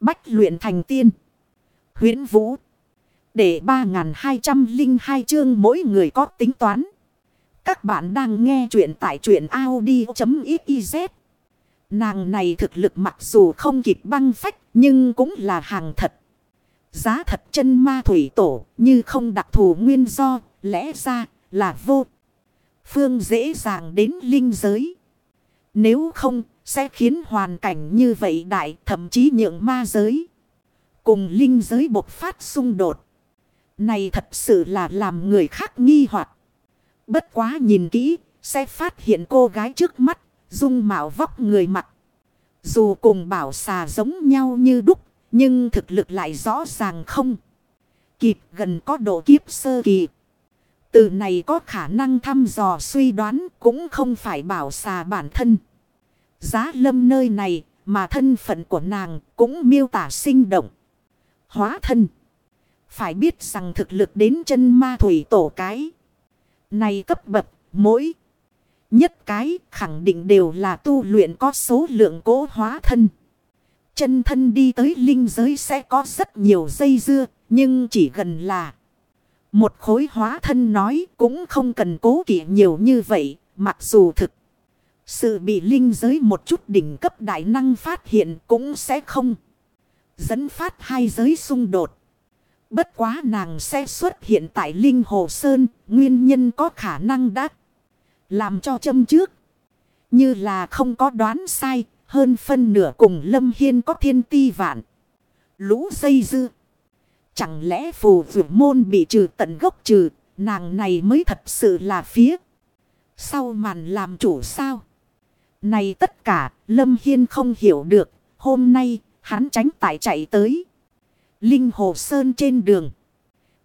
Bách luyện thành tiên. huyễn Vũ. Để 3.202 chương mỗi người có tính toán. Các bạn đang nghe chuyện tại truyện Audi.xyz. Nàng này thực lực mặc dù không kịp băng phách, nhưng cũng là hàng thật. Giá thật chân ma thủy tổ, như không đặc thù nguyên do, lẽ ra là vô. Phương dễ dàng đến linh giới. Nếu không sẽ khiến hoàn cảnh như vậy đại, thậm chí nhượng ma giới. Cùng linh giới bộc phát xung đột. Này thật sự là làm người khác nghi hoặc Bất quá nhìn kỹ, sẽ phát hiện cô gái trước mắt, dung mạo vóc người mặt. Dù cùng bảo xà giống nhau như đúc, nhưng thực lực lại rõ ràng không. Kịp gần có độ kiếp sơ kỳ. Từ này có khả năng thăm dò suy đoán cũng không phải bảo xà bản thân. Giá lâm nơi này mà thân phận của nàng cũng miêu tả sinh động. Hóa thân. Phải biết rằng thực lực đến chân ma thủy tổ cái. Này cấp bậc, mỗi. Nhất cái khẳng định đều là tu luyện có số lượng cố hóa thân. Chân thân đi tới linh giới sẽ có rất nhiều dây dưa. Nhưng chỉ gần là. Một khối hóa thân nói cũng không cần cố kỵ nhiều như vậy. Mặc dù thực. Sự bị linh giới một chút đỉnh cấp đại năng phát hiện cũng sẽ không. Dẫn phát hai giới xung đột. Bất quá nàng sẽ xuất hiện tại Linh Hồ Sơn. Nguyên nhân có khả năng đã làm cho châm trước. Như là không có đoán sai. Hơn phân nửa cùng Lâm Hiên có thiên ti vạn. Lũ dây dư. Chẳng lẽ phù vượt môn bị trừ tận gốc trừ. Nàng này mới thật sự là phía. Sau màn làm chủ sao? Này tất cả, Lâm Hiên không hiểu được. Hôm nay, hắn tránh tại chạy tới. Linh Hồ Sơn trên đường.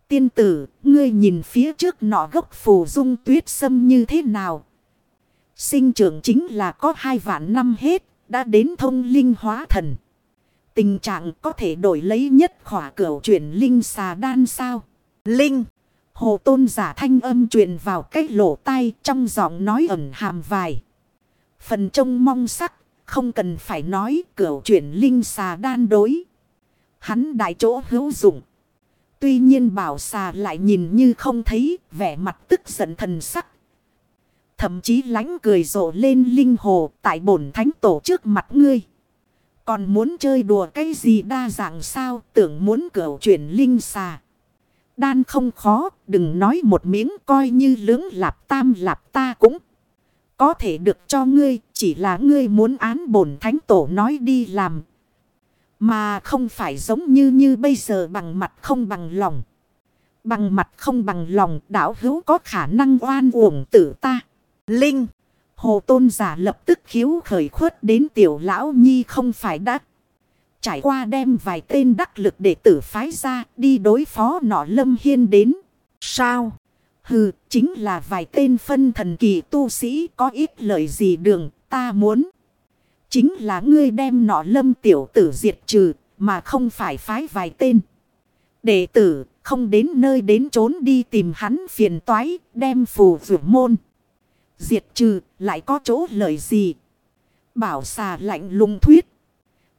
Tiên tử, ngươi nhìn phía trước nọ gốc phù dung tuyết sâm như thế nào? Sinh trưởng chính là có hai vạn năm hết, đã đến thông linh hóa thần. Tình trạng có thể đổi lấy nhất khỏa cửu chuyển linh xà đan sao? Linh! Hồ tôn giả thanh âm truyền vào cách lỗ tai trong giọng nói ẩn hàm vài. Phần trông mong sắc, không cần phải nói cửu chuyển linh xà đan đối. Hắn đại chỗ hữu dụng. Tuy nhiên bảo xà lại nhìn như không thấy vẻ mặt tức giận thần sắc. Thậm chí lánh cười rộ lên linh hồ tại bổn thánh tổ trước mặt ngươi. Còn muốn chơi đùa cái gì đa dạng sao tưởng muốn cửu chuyển linh xà. Đan không khó đừng nói một miếng coi như lưỡng lạp tam lạp ta cũng. Có thể được cho ngươi, chỉ là ngươi muốn án bổn thánh tổ nói đi làm. Mà không phải giống như như bây giờ bằng mặt không bằng lòng. Bằng mặt không bằng lòng đảo hữu có khả năng oan uổng tử ta. Linh. Hồ tôn giả lập tức khiếu khởi khuất đến tiểu lão nhi không phải đắc. Trải qua đem vài tên đắc lực để tử phái ra đi đối phó nọ lâm hiên đến. Sao? Hừ, chính là vài tên phân thần kỳ tu sĩ có ít lợi gì đường, ta muốn. Chính là ngươi đem nọ lâm tiểu tử diệt trừ, mà không phải phái vài tên. Đệ tử, không đến nơi đến trốn đi tìm hắn phiền toái, đem phù vượt môn. Diệt trừ, lại có chỗ lợi gì? Bảo xà lạnh lùng thuyết.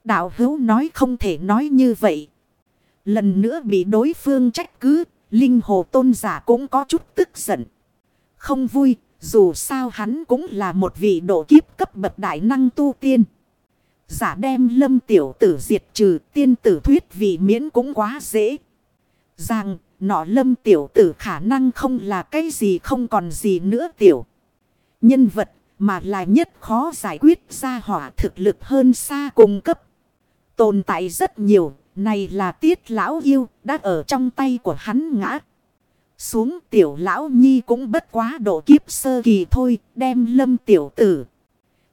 Đạo hữu nói không thể nói như vậy. Lần nữa bị đối phương trách cứ, Linh hồ tôn giả cũng có chút tức giận. Không vui, dù sao hắn cũng là một vị độ kiếp cấp bậc đại năng tu tiên. Giả đem lâm tiểu tử diệt trừ tiên tử thuyết vị miễn cũng quá dễ. Rằng, nọ lâm tiểu tử khả năng không là cái gì không còn gì nữa tiểu. Nhân vật mà là nhất khó giải quyết ra hỏa thực lực hơn xa cung cấp. Tồn tại rất nhiều này là tiết lão yêu, đã ở trong tay của hắn ngã. Xuống tiểu lão nhi cũng bất quá độ kiếp sơ kỳ thôi, đem lâm tiểu tử.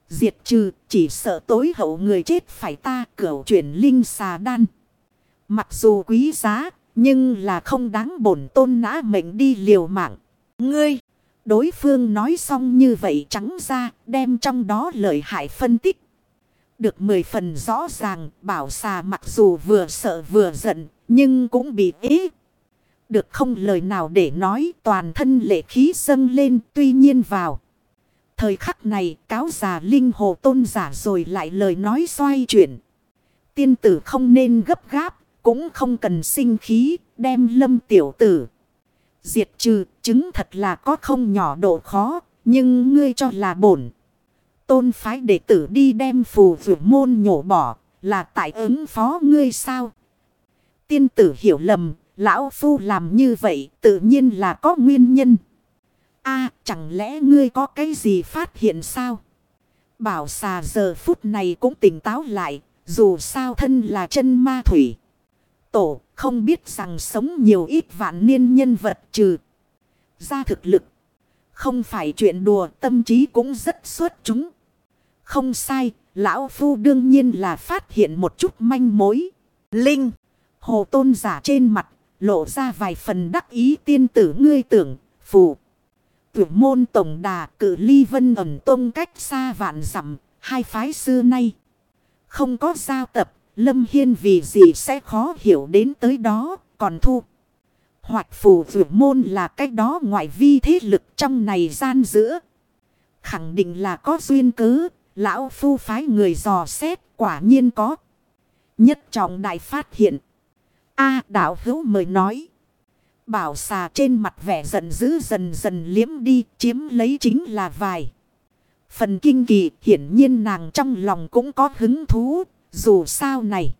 Diệt trừ, chỉ sợ tối hậu người chết phải ta, cửu chuyển linh xà đan. Mặc dù quý giá, nhưng là không đáng bổn tôn nã mệnh đi liều mạng. Ngươi! Đối phương nói xong như vậy trắng ra, đem trong đó lợi hại phân tích. Được mười phần rõ ràng, bảo xà mặc dù vừa sợ vừa giận, nhưng cũng bị ế. Được không lời nào để nói, toàn thân lệ khí dâng lên, tuy nhiên vào. Thời khắc này, cáo già linh hồ tôn giả rồi lại lời nói xoay chuyển. Tiên tử không nên gấp gáp, cũng không cần sinh khí, đem lâm tiểu tử. Diệt trừ, chứng thật là có không nhỏ độ khó, nhưng ngươi cho là bổn. Tôn phái đệ tử đi đem phù vượt môn nhổ bỏ, là tại ứng phó ngươi sao? Tiên tử hiểu lầm, lão phu làm như vậy tự nhiên là có nguyên nhân. a chẳng lẽ ngươi có cái gì phát hiện sao? Bảo xà giờ phút này cũng tỉnh táo lại, dù sao thân là chân ma thủy. Tổ không biết rằng sống nhiều ít vạn niên nhân vật trừ. Ra thực lực. Không phải chuyện đùa tâm trí cũng rất xuất chúng. Không sai, lão phu đương nhiên là phát hiện một chút manh mối. Linh, hồ tôn giả trên mặt, lộ ra vài phần đắc ý tiên tử ngươi tưởng, phù. Tuyển môn tổng đà cử ly vân ẩn tôn cách xa vạn dặm hai phái xưa nay. Không có giao tập, Lâm Hiên vì gì sẽ khó hiểu đến tới đó, còn thu. Hoạch phủ vượt môn là cách đó ngoại vi thế lực trong này gian giữa. Khẳng định là có duyên cớ, lão phu phái người dò xét quả nhiên có. Nhất trọng đại phát hiện. A đạo hữu mời nói. Bảo xà trên mặt vẻ giận dữ dần dần liếm đi chiếm lấy chính là vài. Phần kinh kỳ hiển nhiên nàng trong lòng cũng có hứng thú dù sao này.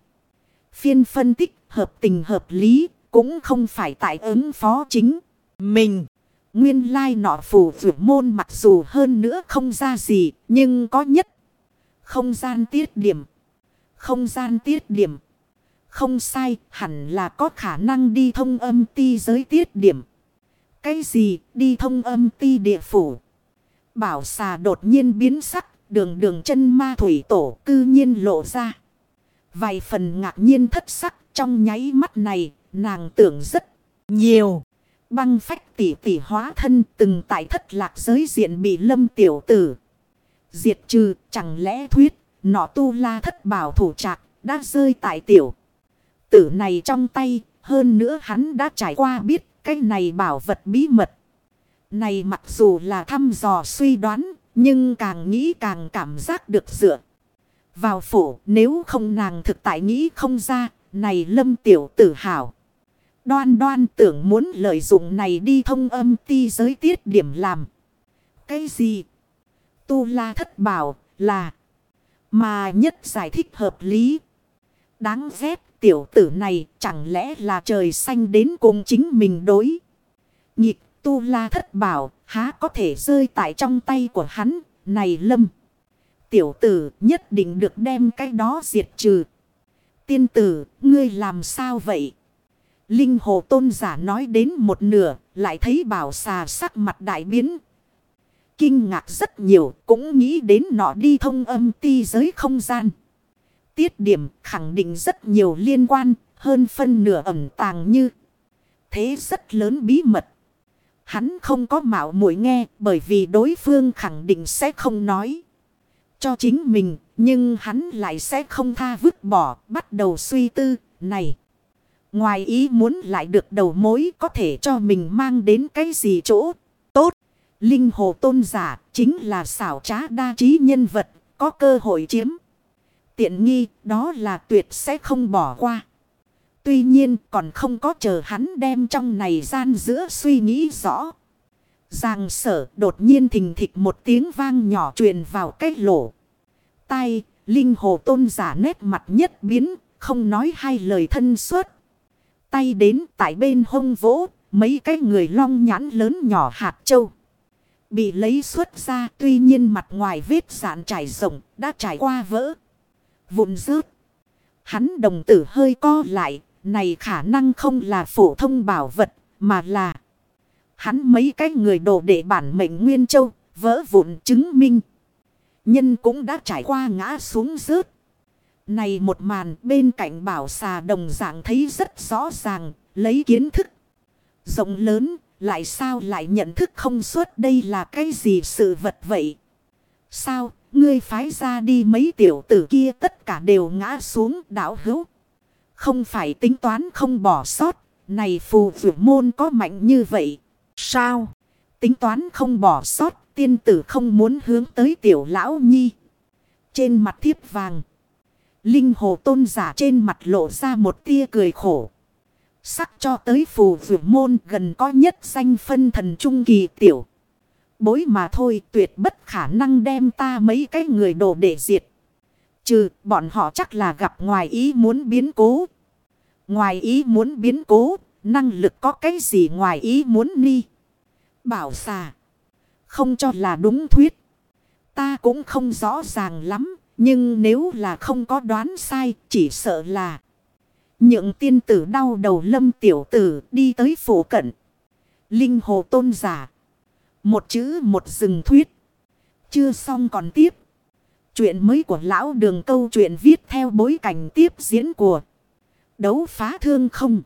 Phiên phân tích hợp tình hợp lý cũng không phải tại ứng phó chính. Mình. Nguyên lai nọ phù vượt môn mặc dù hơn nữa không ra gì nhưng có nhất. Không gian tiết điểm. Không gian tiết điểm. Không sai hẳn là có khả năng đi thông âm ti giới tiết điểm. Cái gì đi thông âm ti địa phủ. Bảo xà đột nhiên biến sắc đường đường chân ma thủy tổ cư nhiên lộ ra. Vài phần ngạc nhiên thất sắc trong nháy mắt này, nàng tưởng rất nhiều. Băng phách tỷ tỷ hóa thân từng tại thất lạc giới diện bị lâm tiểu tử. Diệt trừ chẳng lẽ thuyết, nọ tu la thất bảo thủ trạc đã rơi tại tiểu. Tử này trong tay, hơn nữa hắn đã trải qua biết cái này bảo vật bí mật. Này mặc dù là thăm dò suy đoán, nhưng càng nghĩ càng cảm giác được dựa. Vào phủ nếu không nàng thực tại nghĩ không ra. Này lâm tiểu tử hảo Đoan đoan tưởng muốn lợi dụng này đi thông âm ti giới tiết điểm làm. Cái gì? Tu la thất bảo là. Mà nhất giải thích hợp lý. Đáng ghét tiểu tử này chẳng lẽ là trời xanh đến cùng chính mình đối. Nhịp tu la thất bảo há có thể rơi tại trong tay của hắn. Này lâm tiểu tử nhất định được đem cái đó diệt trừ. Tiên tử, ngươi làm sao vậy? Linh hồ tôn giả nói đến một nửa, lại thấy bảo xà sắc mặt đại biến. Kinh ngạc rất nhiều, cũng nghĩ đến nọ đi thông âm ti giới không gian. Tiết điểm khẳng định rất nhiều liên quan, hơn phân nửa ẩn tàng như. Thế rất lớn bí mật. Hắn không có mạo muội nghe bởi vì đối phương khẳng định sẽ không nói cho chính mình, nhưng hắn lại sẽ không tha vứt bỏ, bắt đầu suy tư, này. Ngoài ý muốn lại được đầu mối có thể cho mình mang đến cái gì chỗ tốt. Linh hồ tôn giả chính là xảo trá đa trí nhân vật, có cơ hội chiếm. Tiện nghi đó là tuyệt sẽ không bỏ qua. Tuy nhiên còn không có chờ hắn đem trong này gian giữa suy nghĩ rõ. Giang sở đột nhiên thình thịch một tiếng vang nhỏ truyền vào cái lỗ. tay linh hồ tôn giả nét mặt nhất biến, không nói hai lời thân suốt. Tay đến tại bên hông vỗ, mấy cái người long nhãn lớn nhỏ hạt châu. Bị lấy xuất ra tuy nhiên mặt ngoài vết sạn trải rộng đã trải qua vỡ. Vụn rớt. Hắn đồng tử hơi co lại, này khả năng không là phổ thông bảo vật, mà là... Hắn mấy cái người đồ để bản mệnh Nguyên Châu, vỡ vụn chứng minh. Nhân cũng đã trải qua ngã xuống rớt. Này một màn bên cạnh bảo xà đồng dạng thấy rất rõ ràng, lấy kiến thức. Rộng lớn, lại sao lại nhận thức không suốt đây là cái gì sự vật vậy? Sao, ngươi phái ra đi mấy tiểu tử kia tất cả đều ngã xuống đảo hữu. Không phải tính toán không bỏ sót, này phù vụ môn có mạnh như vậy. Sao? Tính toán không bỏ sót, tiên tử không muốn hướng tới tiểu lão nhi. Trên mặt thiếp vàng. Linh hồ tôn giả trên mặt lộ ra một tia cười khổ. Sắc cho tới phù vượt môn gần có nhất danh phân thần trung kỳ tiểu. Bối mà thôi tuyệt bất khả năng đem ta mấy cái người đồ để diệt. Trừ bọn họ chắc là gặp ngoài ý muốn biến cố. Ngoài ý muốn biến cố, năng lực có cái gì ngoài ý muốn ni. Bảo xà. Không cho là đúng thuyết. Ta cũng không rõ ràng lắm, nhưng nếu là không có đoán sai, chỉ sợ là... những tiên tử đau đầu lâm tiểu tử đi tới phủ cận. Linh hồ tôn giả. Một chữ một rừng thuyết. Chưa xong còn tiếp. Chuyện mới của lão đường câu chuyện viết theo bối cảnh tiếp diễn của đấu phá thương không.